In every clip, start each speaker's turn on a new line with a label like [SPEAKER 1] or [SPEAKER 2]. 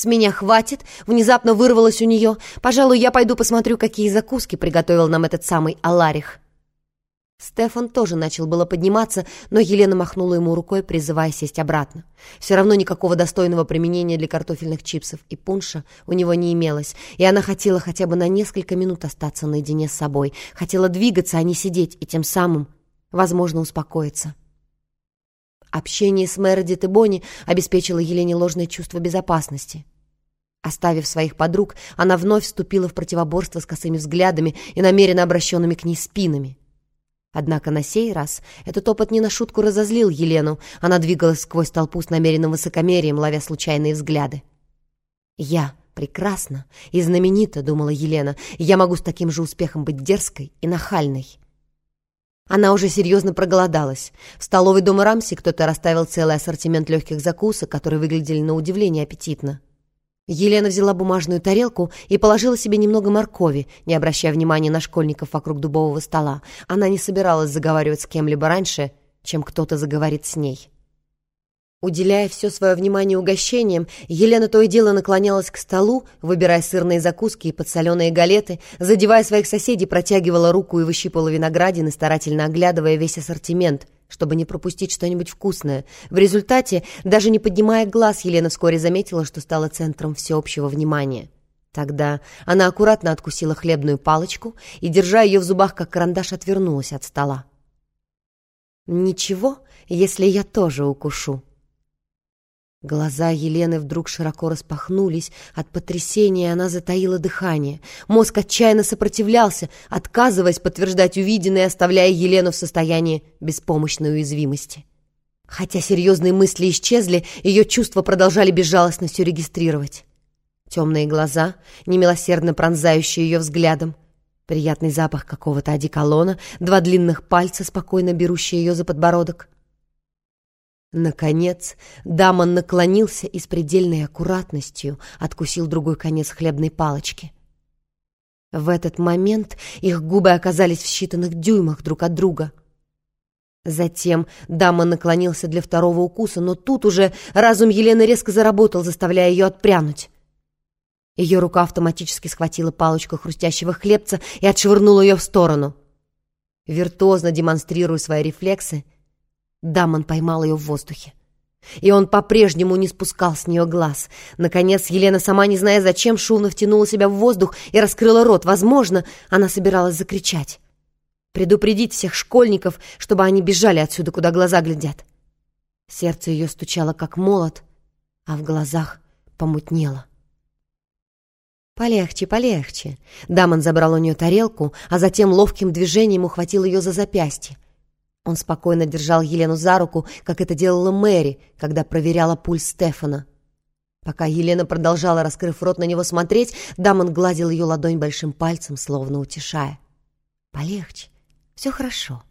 [SPEAKER 1] «С меня хватит!» — внезапно вырвалось у нее. «Пожалуй, я пойду посмотрю, какие закуски приготовил нам этот самый Аларих». Стефан тоже начал было подниматься, но Елена махнула ему рукой, призывая сесть обратно. Все равно никакого достойного применения для картофельных чипсов и пунша у него не имелось, и она хотела хотя бы на несколько минут остаться наедине с собой, хотела двигаться, а не сидеть, и тем самым, возможно, успокоиться. Общение с Мередит и Бонни обеспечило Елене ложное чувство безопасности. Оставив своих подруг, она вновь вступила в противоборство с косыми взглядами и намеренно обращенными к ней спинами. Однако на сей раз этот опыт не на шутку разозлил Елену. Она двигалась сквозь толпу с намеренным высокомерием, ловя случайные взгляды. «Я прекрасна и знаменита», — думала Елена. «Я могу с таким же успехом быть дерзкой и нахальной». Она уже серьезно проголодалась. В столовой дома Рамси кто-то расставил целый ассортимент легких закусок, которые выглядели на удивление аппетитно. Елена взяла бумажную тарелку и положила себе немного моркови, не обращая внимания на школьников вокруг дубового стола. Она не собиралась заговаривать с кем-либо раньше, чем кто-то заговорит с ней. Уделяя все свое внимание угощениям, Елена то и дело наклонялась к столу, выбирая сырные закуски и подсоленые галеты, задевая своих соседей, протягивала руку и выщипала виноградины, старательно оглядывая весь ассортимент — чтобы не пропустить что-нибудь вкусное. В результате, даже не поднимая глаз, Елена вскоре заметила, что стала центром всеобщего внимания. Тогда она аккуратно откусила хлебную палочку и, держа ее в зубах, как карандаш, отвернулась от стола. «Ничего, если я тоже укушу», Глаза Елены вдруг широко распахнулись. От потрясения она затаила дыхание. Мозг отчаянно сопротивлялся, отказываясь подтверждать увиденное, оставляя Елену в состоянии беспомощной уязвимости. Хотя серьезные мысли исчезли, ее чувства продолжали безжалостно все регистрировать. Темные глаза, немилосердно пронзающие ее взглядом, приятный запах какого-то одеколона, два длинных пальца, спокойно берущие ее за подбородок — Наконец, Дамон наклонился и с предельной аккуратностью откусил другой конец хлебной палочки. В этот момент их губы оказались в считанных дюймах друг от друга. Затем Дамон наклонился для второго укуса, но тут уже разум Елены резко заработал, заставляя ее отпрянуть. Ее рука автоматически схватила палочку хрустящего хлебца и отшвырнула ее в сторону. Виртуозно демонстрируя свои рефлексы, Дамон поймал ее в воздухе. И он по-прежнему не спускал с нее глаз. Наконец, Елена, сама не зная зачем, шумно втянула себя в воздух и раскрыла рот. Возможно, она собиралась закричать. Предупредить всех школьников, чтобы они бежали отсюда, куда глаза глядят. Сердце ее стучало, как молот, а в глазах помутнело. «Полегче, полегче!» Дамон забрал у нее тарелку, а затем ловким движением ухватил ее за запястье. Он спокойно держал Елену за руку, как это делала Мэри, когда проверяла пульс Стефана. Пока Елена продолжала, раскрыв рот на него смотреть, Дамон гладил ее ладонь большим пальцем, словно утешая. «Полегче, все хорошо».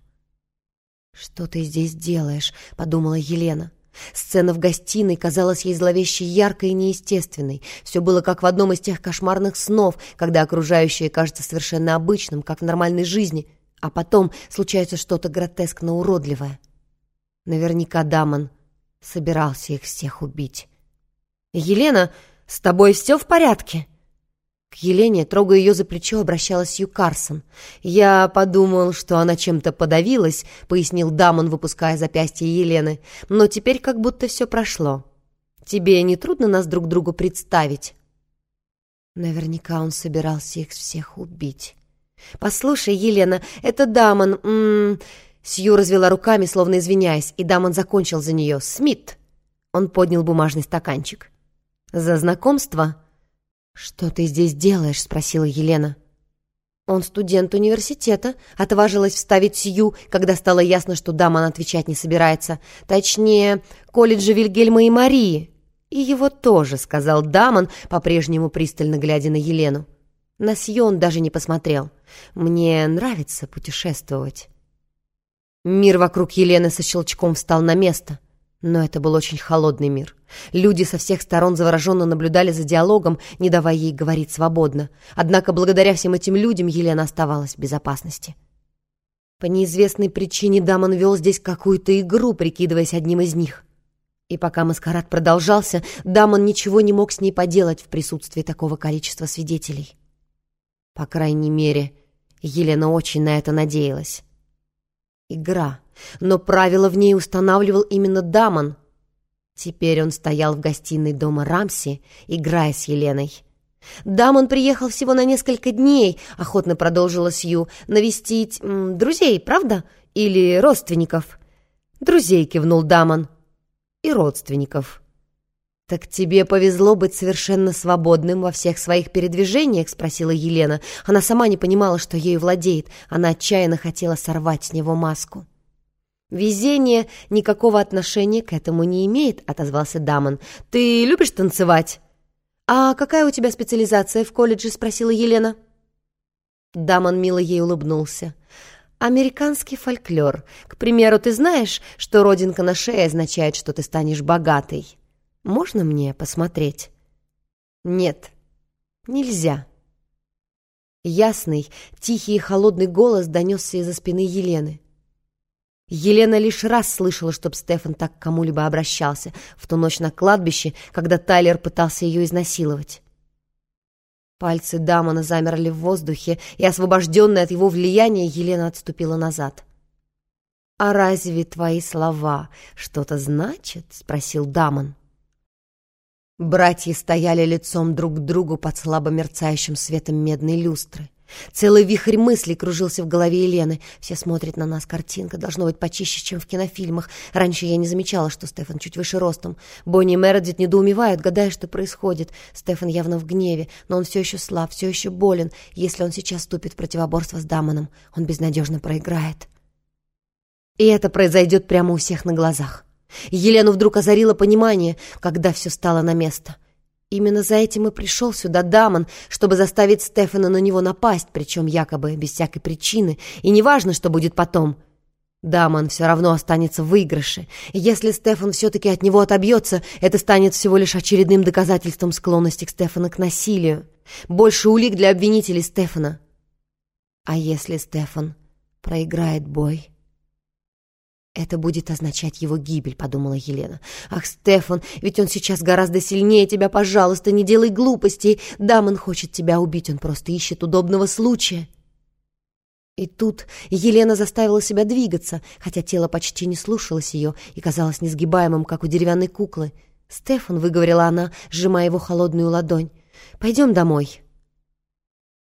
[SPEAKER 1] «Что ты здесь делаешь?» — подумала Елена. Сцена в гостиной казалась ей зловеще яркой и неестественной. Все было как в одном из тех кошмарных снов, когда окружающее кажется совершенно обычным, как в нормальной жизни — а потом случается что-то гротескно уродливое. Наверняка Дамон собирался их всех убить. «Елена, с тобой все в порядке?» К Елене, трогая ее за плечо, обращалась Ю Карсон. «Я подумал, что она чем-то подавилась», — пояснил Дамон, выпуская запястье Елены. «Но теперь как будто все прошло. Тебе не трудно нас друг другу представить?» Наверняка он собирался их всех убить. «Послушай, Елена, это Дамон...» М -м -м. Сью развела руками, словно извиняясь, и Дамон закончил за нее. «Смит!» Он поднял бумажный стаканчик. «За знакомство?» «Что ты здесь делаешь?» — спросила Елена. «Он студент университета», — отважилась вставить Сью, когда стало ясно, что Дамон отвечать не собирается. «Точнее, колледжа Вильгельма и Марии». «И его тоже», — сказал Дамон, по-прежнему пристально глядя на Елену. На Сьон даже не посмотрел. Мне нравится путешествовать. Мир вокруг Елены со щелчком встал на место. Но это был очень холодный мир. Люди со всех сторон завороженно наблюдали за диалогом, не давая ей говорить свободно. Однако благодаря всем этим людям Елена оставалась в безопасности. По неизвестной причине Дамон вел здесь какую-то игру, прикидываясь одним из них. И пока маскарад продолжался, Дамон ничего не мог с ней поделать в присутствии такого количества свидетелей. По крайней мере, Елена очень на это надеялась. Игра, но правила в ней устанавливал именно Дамон. Теперь он стоял в гостиной дома Рамси, играя с Еленой. «Дамон приехал всего на несколько дней», — охотно продолжила Сью, «навестить друзей, правда? Или родственников?» «Друзей», — кивнул Дамон и родственников. «Так тебе повезло быть совершенно свободным во всех своих передвижениях?» — спросила Елена. Она сама не понимала, что ею владеет. Она отчаянно хотела сорвать с него маску. «Везение никакого отношения к этому не имеет», — отозвался Дамон. «Ты любишь танцевать?» «А какая у тебя специализация в колледже?» — спросила Елена. Дамон мило ей улыбнулся. Американский фольклор. К примеру, ты знаешь, что родинка на шее означает, что ты станешь богатой? Можно мне посмотреть? Нет, нельзя. Ясный, тихий и холодный голос донесся из-за спины Елены. Елена лишь раз слышала, чтоб Стефан так к кому-либо обращался в ту ночь на кладбище, когда Тайлер пытался ее изнасиловать. Пальцы Дамона замерли в воздухе, и, освобожденная от его влияния, Елена отступила назад. «А разве твои слова что-то значат?» — спросил Дамон. Братья стояли лицом друг к другу под слабо мерцающим светом медной люстры. Целый вихрь мыслей кружился в голове Елены. Все смотрят на нас, картинка должно быть почище, чем в кинофильмах. Раньше я не замечала, что Стефан чуть выше ростом. Бонни и Мередит недоумевают, гадая, что происходит. Стефан явно в гневе, но он все еще слаб, все еще болен. Если он сейчас вступит в противоборство с Дамоном, он безнадежно проиграет. И это произойдет прямо у всех на глазах. Елену вдруг озарило понимание, когда все стало на место — Именно за этим и пришел сюда Дамон, чтобы заставить Стефана на него напасть, причем якобы без всякой причины, и неважно, что будет потом. Дамон все равно останется в выигрыше, и если Стефан все-таки от него отобьется, это станет всего лишь очередным доказательством склонности к Стефана к насилию. Больше улик для обвинителей Стефана. А если Стефан проиграет бой... «Это будет означать его гибель», — подумала Елена. «Ах, Стефан, ведь он сейчас гораздо сильнее тебя. Пожалуйста, не делай глупостей. Дамон хочет тебя убить, он просто ищет удобного случая». И тут Елена заставила себя двигаться, хотя тело почти не слушалось ее и казалось несгибаемым, как у деревянной куклы. «Стефан», — выговорила она, сжимая его холодную ладонь, — «пойдем домой».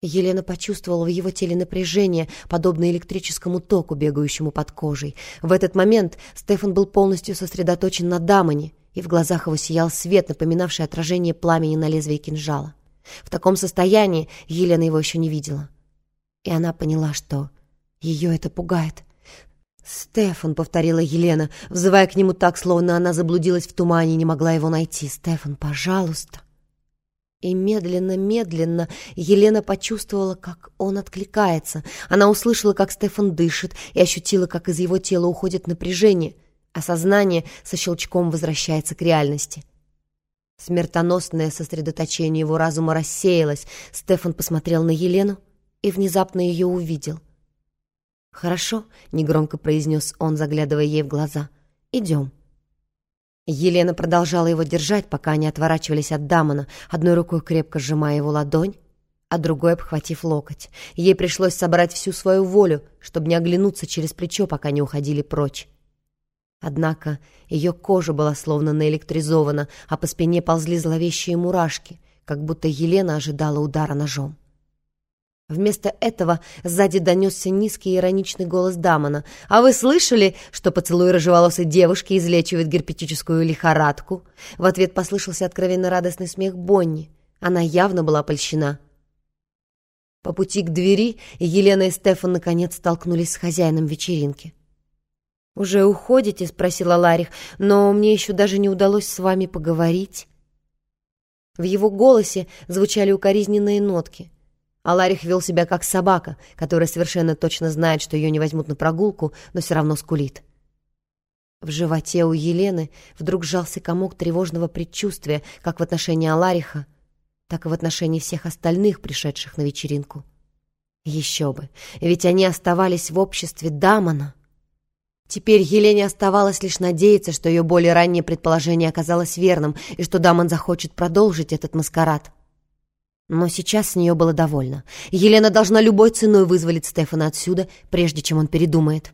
[SPEAKER 1] Елена почувствовала в его теле напряжение, подобное электрическому току, бегающему под кожей. В этот момент Стефан был полностью сосредоточен на Дамоне, и в глазах его сиял свет, напоминавший отражение пламени на лезвии кинжала. В таком состоянии Елена его еще не видела. И она поняла, что ее это пугает. «Стефан», — повторила Елена, взывая к нему так, словно она заблудилась в тумане и не могла его найти. «Стефан, пожалуйста». И медленно-медленно Елена почувствовала, как он откликается. Она услышала, как Стефан дышит, и ощутила, как из его тела уходит напряжение, а сознание со щелчком возвращается к реальности. Смертоносное сосредоточение его разума рассеялось. Стефан посмотрел на Елену и внезапно ее увидел. «Хорошо», — негромко произнес он, заглядывая ей в глаза. «Идем». Елена продолжала его держать, пока они отворачивались от Дамона, одной рукой крепко сжимая его ладонь, а другой обхватив локоть. Ей пришлось собрать всю свою волю, чтобы не оглянуться через плечо, пока не уходили прочь. Однако ее кожа была словно наэлектризована, а по спине ползли зловещие мурашки, как будто Елена ожидала удара ножом. Вместо этого сзади донесся низкий ироничный голос Дамона. «А вы слышали, что поцелуй рыжеволосой девушки излечивает герпетическую лихорадку?» В ответ послышался откровенно радостный смех Бонни. Она явно была польщена. По пути к двери Елена и Стефан наконец столкнулись с хозяином вечеринки. «Уже уходите?» — спросила Ларих. «Но мне еще даже не удалось с вами поговорить». В его голосе звучали укоризненные нотки. Аларих вел себя как собака, которая совершенно точно знает, что ее не возьмут на прогулку, но все равно скулит. В животе у Елены вдруг сжался комок тревожного предчувствия как в отношении Алариха, так и в отношении всех остальных, пришедших на вечеринку. Еще бы, ведь они оставались в обществе Дамона. Теперь Елене оставалось лишь надеяться, что ее более раннее предположение оказалось верным и что Дамон захочет продолжить этот маскарад. Но сейчас с нее было довольно. Елена должна любой ценой вызволить Стефана отсюда, прежде чем он передумает.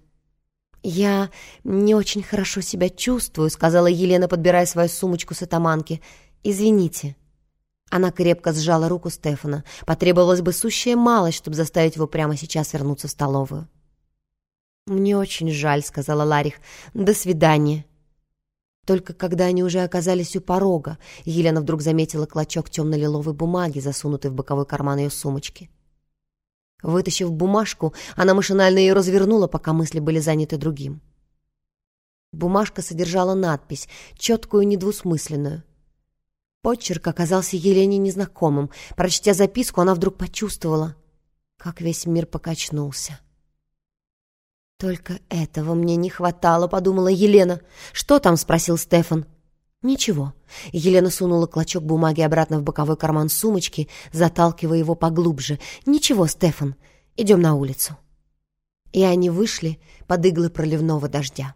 [SPEAKER 1] «Я не очень хорошо себя чувствую», — сказала Елена, подбирая свою сумочку с атаманки. «Извините». Она крепко сжала руку Стефана. Потребовалась бы сущая малость, чтобы заставить его прямо сейчас вернуться в столовую. «Мне очень жаль», — сказала Ларих. «До свидания». Только когда они уже оказались у порога, Елена вдруг заметила клочок темно-лиловой бумаги, засунутый в боковой карман ее сумочки. Вытащив бумажку, она машинально ее развернула, пока мысли были заняты другим. Бумажка содержала надпись, четкую и недвусмысленную. Почерк оказался Елене незнакомым. Прочтя записку, она вдруг почувствовала, как весь мир покачнулся. «Только этого мне не хватало», — подумала Елена. «Что там?» — спросил Стефан. «Ничего». Елена сунула клочок бумаги обратно в боковой карман сумочки, заталкивая его поглубже. «Ничего, Стефан, идем на улицу». И они вышли под иглы проливного дождя.